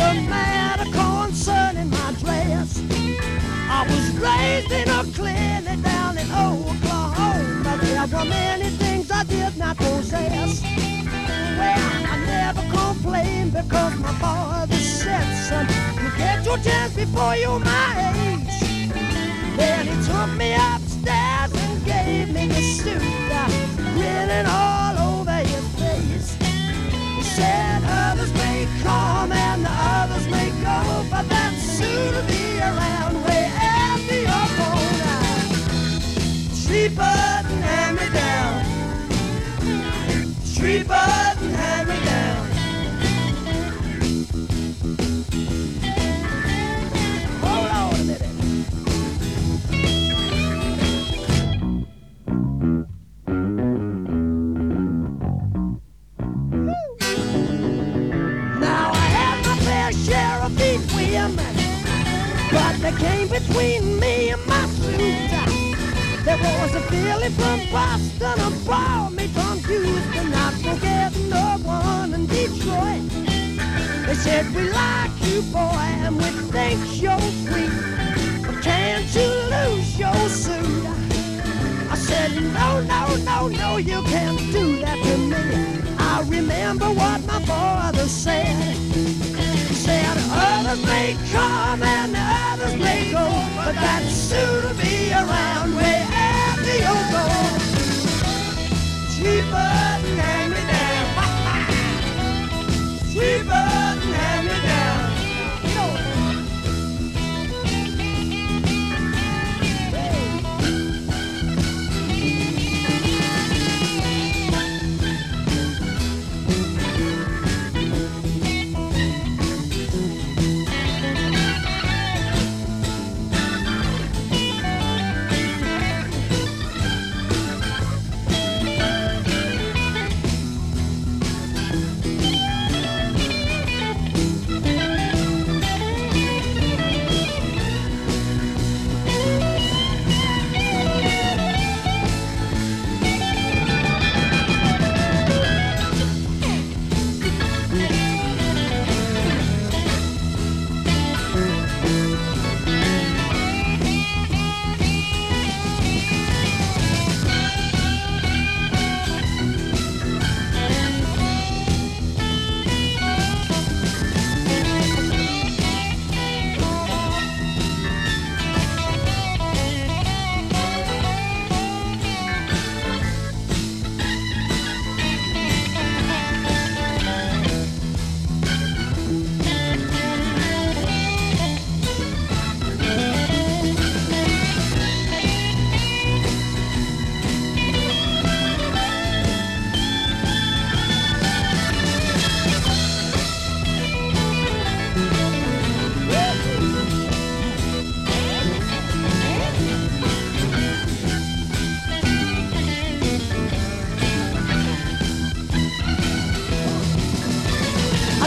A matter concerning my dress. I was raised in a clinic down in Oklahoma. There were many things I did not possess. Well, I never complained because my father said, son, you get your chance before you're my age. Then he took me up Street was a Billy from Boston, a ball me from Houston, not forgetting the one in Detroit. They said we like you, boy, and we think you're sweet, but can't you lose your suit? I said, no, no, no, no, you can't do that to me. I remember what my father said. Said, others may come and others may go, but that suit will be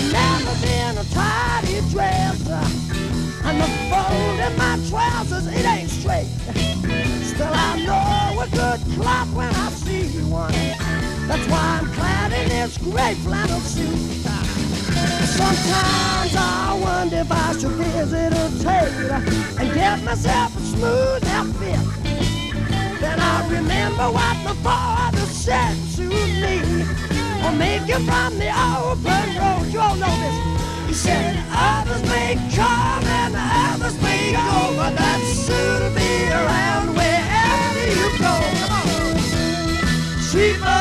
I've never been a tidy dresser. And the fold in my trousers, it ain't straight. Still, I know a good cloth when I see one. That's why I'm clad in this gray flannel suit. Sometimes I wonder if I should visit a tailor and get myself a smooth outfit. Then I remember what the father said to me or make you from the open road. You all know this. He said, others may come and others may go, but that's sure to be around wherever you go. Come on. sweet.